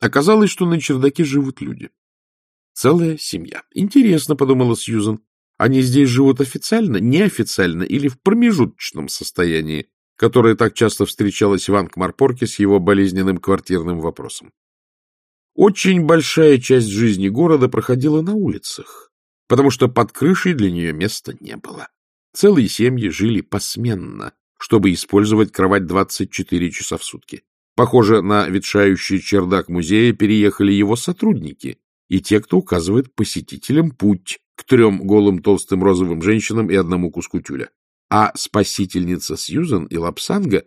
Оказалось, что на чердаке живут люди. Целая семья. Интересно, — подумала Сьюзан, — они здесь живут официально, неофициально или в промежуточном состоянии, которое так часто встречалось в Ангмарпорке с его болезненным квартирным вопросом. Очень большая часть жизни города проходила на улицах, потому что под крышей для нее места не было. Целые семьи жили посменно, чтобы использовать кровать 24 часа в сутки. Похоже, на ветшающий чердак музея переехали его сотрудники и те, кто указывает посетителям путь к трем голым толстым розовым женщинам и одному куску тюля. А спасительница Сьюзан и Лапсанга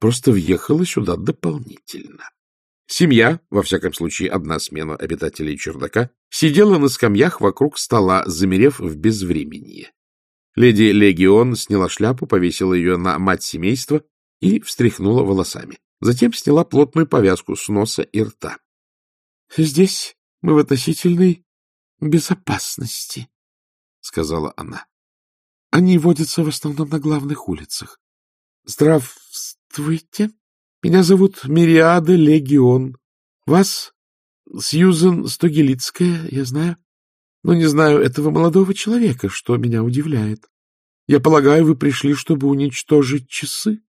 просто въехала сюда дополнительно. Семья, во всяком случае одна смена обитателей чердака, сидела на скамьях вокруг стола, замерев в безвременье. Леди Легион сняла шляпу, повесила ее на мать семейства и встряхнула волосами. Затем сняла плотную повязку с носа и рта. — Здесь мы в относительной безопасности, — сказала она. — Они водятся в основном на главных улицах. — Здравствуйте. Меня зовут Мириада Легион. Вас Сьюзен Стогелицкая, я знаю. Но не знаю этого молодого человека, что меня удивляет. Я полагаю, вы пришли, чтобы уничтожить часы,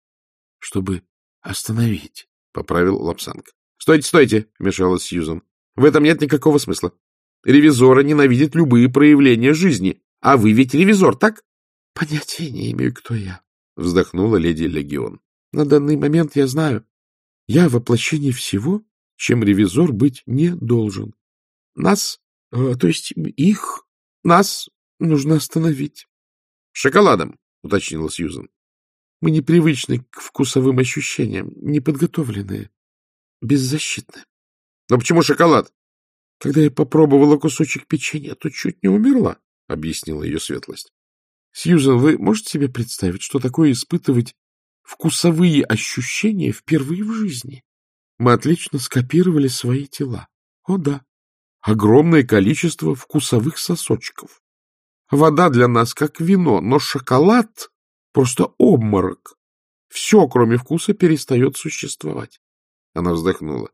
чтобы остановить, — поправил Лапсанг. — Стойте, стойте, — вмешалась Сьюзен. — В этом нет никакого смысла. Ревизоры ненавидят любые проявления жизни. А вы ведь ревизор, так? — Понятия не имею, кто я, — вздохнула леди Легион. На данный момент я знаю, я воплощение всего, чем ревизор быть не должен. Нас, э, то есть их, нас нужно остановить. — Шоколадом, — уточнила Сьюзан. — Мы непривычны к вкусовым ощущениям, неподготовленные, беззащитны. — Но почему шоколад? — Когда я попробовала кусочек печенья, то чуть не умерла, — объяснила ее светлость. — Сьюзан, вы можете себе представить, что такое испытывать вкусовые ощущения впервые в жизни. Мы отлично скопировали свои тела. О да, огромное количество вкусовых сосочков. Вода для нас как вино, но шоколад — просто обморок. Все, кроме вкуса, перестает существовать. Она вздохнула.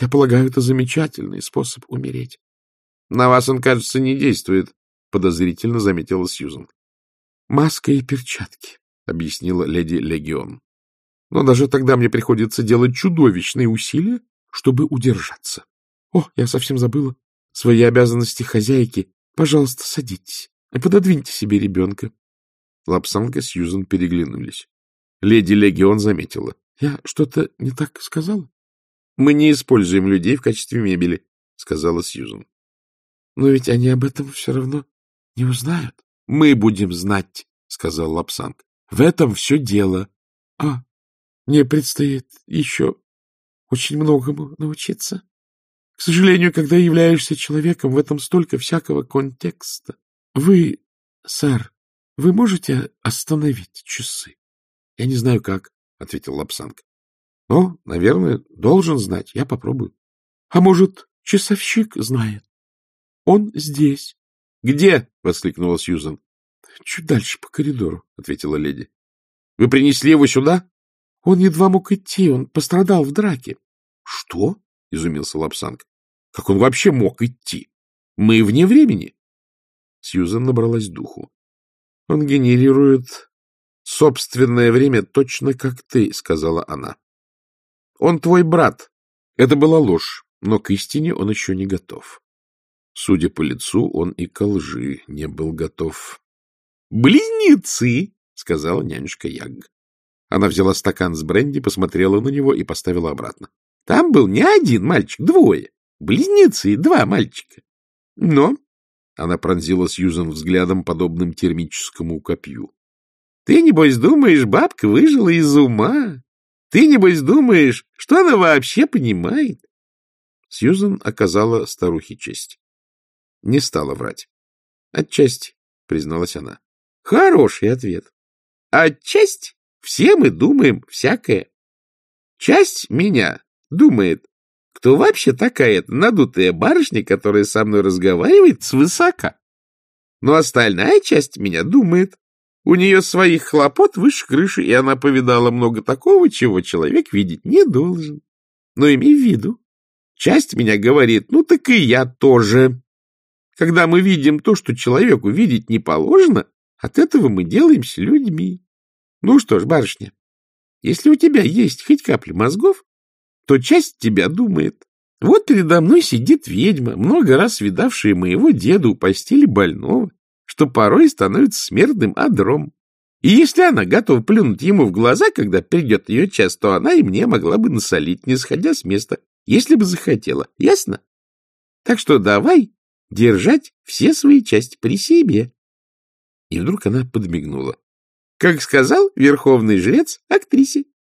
Я полагаю, это замечательный способ умереть. — На вас он, кажется, не действует, — подозрительно заметила Сьюзан. — Маска и перчатки. — объяснила леди Легион. — Но даже тогда мне приходится делать чудовищные усилия, чтобы удержаться. О, я совсем забыла. Свои обязанности хозяйки. Пожалуйста, садитесь. И пододвиньте себе ребенка. Лапсанка и Сьюзан переглянулись. Леди Легион заметила. — Я что-то не так сказала? — Мы не используем людей в качестве мебели, — сказала Сьюзан. — Но ведь они об этом все равно не узнают. — Мы будем знать, — сказал Лобсанг. В этом все дело. А, мне предстоит еще очень многому научиться. К сожалению, когда являешься человеком, в этом столько всякого контекста. Вы, сэр, вы можете остановить часы? — Я не знаю как, — ответил Лобсанг. — Но, наверное, должен знать. Я попробую. — А может, часовщик знает? Он здесь. — Где? — воскликнула Сьюзан. — Чуть дальше по коридору, — ответила леди. — Вы принесли его сюда? — Он едва мог идти, он пострадал в драке. — Что? — изумился Лапсанг. — Как он вообще мог идти? Мы вне времени. Сьюзан набралась духу. — Он генерирует собственное время точно как ты, — сказала она. — Он твой брат. Это была ложь, но к истине он еще не готов. Судя по лицу, он и ко лжи не был готов. «Близнецы!» — сказала нянюшка Яг. Она взяла стакан с бренди, посмотрела на него и поставила обратно. — Там был не один мальчик, двое. Близнецы, два мальчика. Но... Она пронзила Сьюзан взглядом, подобным термическому копью. — Ты, небось, думаешь, бабка выжила из ума? Ты, небось, думаешь, что она вообще понимает? Сьюзан оказала старухе честь. Не стала врать. — Отчасти, — призналась она. Хороший ответ. Часть все мы думаем всякое. Часть меня думает, кто вообще такая надутая барышня, которая со мной разговаривает свысока. Но остальная часть меня думает, у нее своих хлопот выше крыши, и она повидала много такого, чего человек видеть не должен. Но имей в виду, Часть меня говорит, ну так и я тоже. Когда мы видим то, что человеку видеть не положено, от этого мы делаемся людьми. Ну что ж, барышня, если у тебя есть хоть капля мозгов, то часть тебя думает. Вот передо мной сидит ведьма, много раз видавшая моего деда у постели больного, что порой становится смертным адром. И если она готова плюнуть ему в глаза, когда придет ее час, то она и мне могла бы насолить, не сходя с места, если бы захотела. Ясно? Так что давай держать все свои части при себе. И вдруг она подмигнула. Как сказал верховный жрец актрисе. —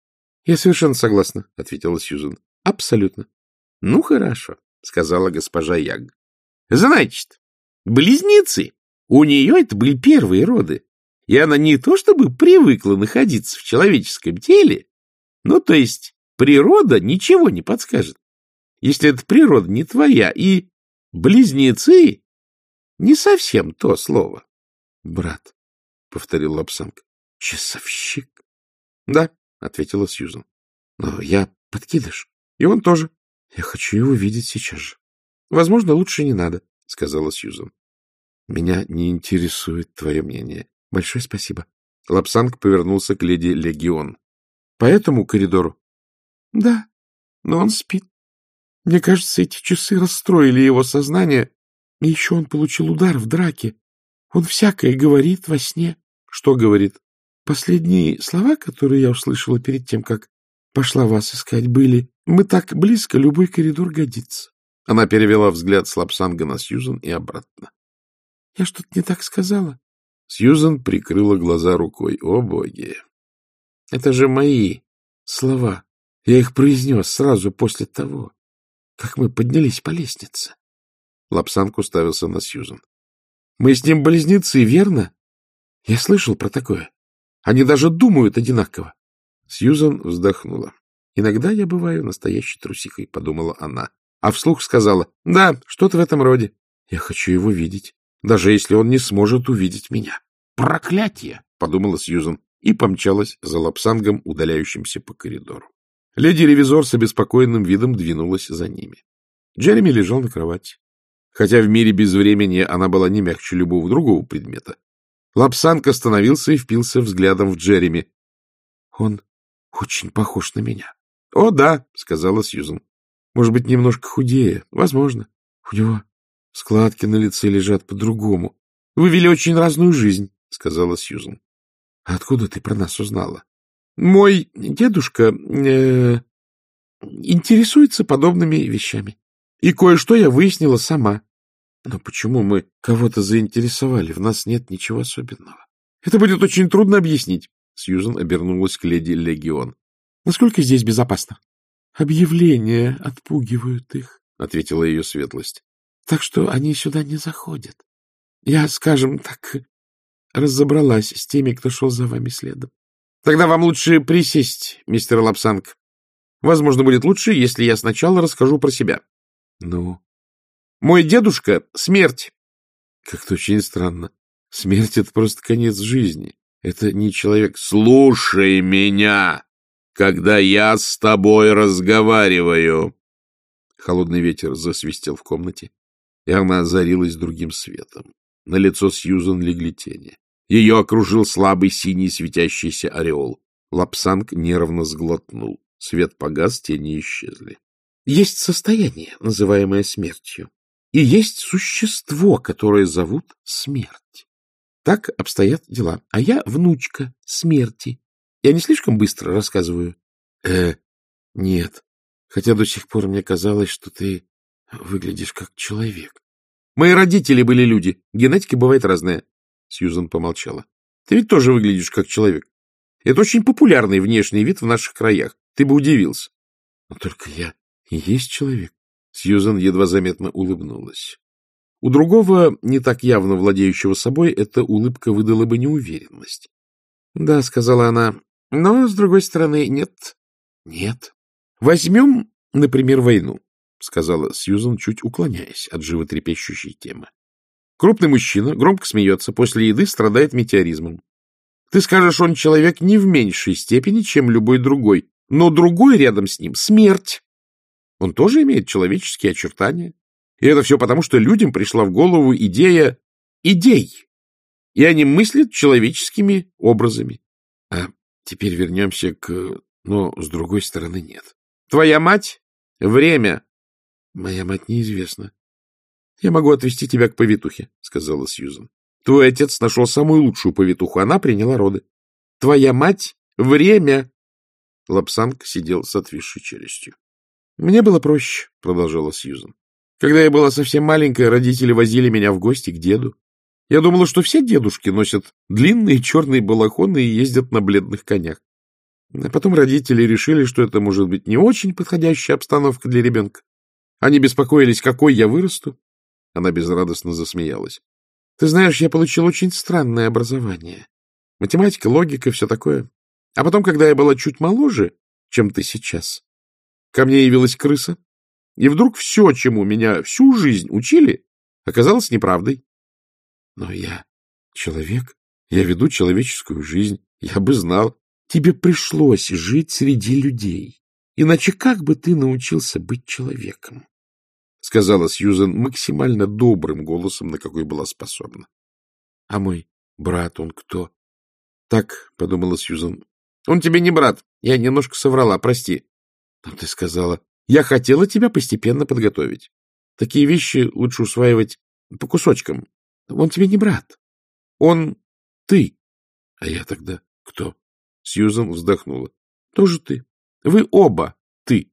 Я совершенно согласна, — ответила Сьюзен. — Абсолютно. — Ну, хорошо, — сказала госпожа Яг. — Значит, близнецы, у нее это были первые роды, и она не то чтобы привыкла находиться в человеческом теле, ну, то есть природа ничего не подскажет. Если эта природа не твоя, и близнецы — не совсем то слово. — Брат, — повторил Лапсанг, — часовщик. — Да, — ответила Сьюзан. — Но я подкидыш, и он тоже. Я хочу его видеть сейчас же. — Возможно, лучше не надо, — сказала Сьюзан. — Меня не интересует твое мнение. Большое спасибо. Лапсанг повернулся к леди Легион. — По этому коридору? — Да, но он спит. Мне кажется, эти часы расстроили его сознание, и еще он получил удар в драке. Он всякое говорит во сне. Что говорит? Последние слова, которые я услышала перед тем, как пошла вас искать, были «Мы так близко, любой коридор годится». Она перевела взгляд с Лапсанга на Сьюзан и обратно. — Я что-то не так сказала? Сьюзан прикрыла глаза рукой. О, боги! Это же мои слова. Я их произнес сразу после того, как мы поднялись по лестнице. Лапсанг уставился на Сьюзан. — Мы с ним близнецы, верно? Я слышал про такое. Они даже думают одинаково. Сьюзан вздохнула. Иногда я бываю настоящей трусихой, — подумала она. А вслух сказала, — да, что-то в этом роде. Я хочу его видеть, даже если он не сможет увидеть меня. Проклятие! — подумала Сьюзан и помчалась за лапсангом, удаляющимся по коридору. Леди-ревизор с обеспокоенным видом двинулась за ними. Джереми лежал на кровати. Хотя в мире без времени она была не мягче любого другого предмета. Лапсанг остановился и впился взглядом в Джереми. — Он очень похож на меня. — О, да, — сказала Сьюзан. — Может быть, немножко худее. Возможно. У него складки на лице лежат по-другому. — Вы вели очень разную жизнь, — сказала Сьюзан. — Откуда ты про нас узнала? — Мой дедушка э, интересуется подобными вещами. И кое-что я выяснила сама. Но почему мы кого-то заинтересовали? В нас нет ничего особенного. Это будет очень трудно объяснить. Сьюзан обернулась к леди Легион. — Насколько здесь безопасно? — Объявления отпугивают их, — ответила ее светлость. — Так что они сюда не заходят. Я, скажем так, разобралась с теми, кто шел за вами следом. — Тогда вам лучше присесть, мистер Лапсанг. Возможно, будет лучше, если я сначала расскажу про себя. — Ну? — Мой дедушка — смерть. — Как-то очень странно. Смерть — это просто конец жизни. Это не человек. Слушай меня, когда я с тобой разговариваю. Холодный ветер засвистел в комнате, и она озарилась другим светом. На лицо Сьюзан легли тени. Ее окружил слабый синий светящийся ореол. Лапсанг нервно сглотнул. Свет погас, тени исчезли. Есть состояние, называемое смертью, и есть существо, которое зовут смерть. Так обстоят дела. А я внучка смерти. Я не слишком быстро рассказываю? Э, нет. Хотя до сих пор мне казалось, что ты выглядишь как человек. Мои родители были люди. Генетика бывает разная. Сьюзан помолчала. Ты ведь тоже выглядишь как человек. Это очень популярный внешний вид в наших краях. Ты бы удивился. Но только я и есть человек. Сьюзан едва заметно улыбнулась. У другого, не так явно владеющего собой, эта улыбка выдала бы неуверенность. — Да, — сказала она, — но, с другой стороны, нет. — Нет. Возьмем, например, войну, — сказала Сьюзан, чуть уклоняясь от животрепещущей темы. Крупный мужчина громко смеется, после еды страдает метеоризмом. Ты скажешь, он человек не в меньшей степени, чем любой другой, но другой рядом с ним — смерть. Он тоже имеет человеческие очертания. И это все потому, что людям пришла в голову идея идей, и они мыслят человеческими образами. А теперь вернемся к... Но с другой стороны нет. Твоя мать? Время. Моя мать неизвестна. Я могу отвезти тебя к повитухе, сказала Сьюзан. Твой отец нашел самую лучшую повитуху, она приняла роды. Твоя мать? Время. Лапсанг сидел с отвисшей челюстью. Мне было проще, продолжала Сьюзан. Когда я была совсем маленькая, родители возили меня в гости к деду. Я думала, что все дедушки носят длинные черные балахоны и ездят на бледных конях. А потом родители решили, что это может быть не очень подходящая обстановка для ребенка. Они беспокоились, какой я вырасту. Она безрадостно засмеялась. Ты знаешь, я получил очень странное образование. Математика, логика, все такое. А потом, когда я была чуть моложе, чем ты сейчас, ко мне явилась крыса, и вдруг все, чему меня всю жизнь учили, оказалось неправдой. Но я человек, я веду человеческую жизнь, я бы знал. Тебе пришлось жить среди людей. Иначе как бы ты научился быть человеком? — сказала Сьюзен максимально добрым голосом, на какой была способна. — А мой брат, он кто? — Так, — подумала Сьюзен. — Он тебе не брат. Я немножко соврала, прости. — Но ты сказала... Я хотела тебя постепенно подготовить. Такие вещи лучше усваивать по кусочкам. Он тебе не брат. Он ты. А я тогда кто? Сьюзан вздохнула. Тоже ты. Вы оба ты.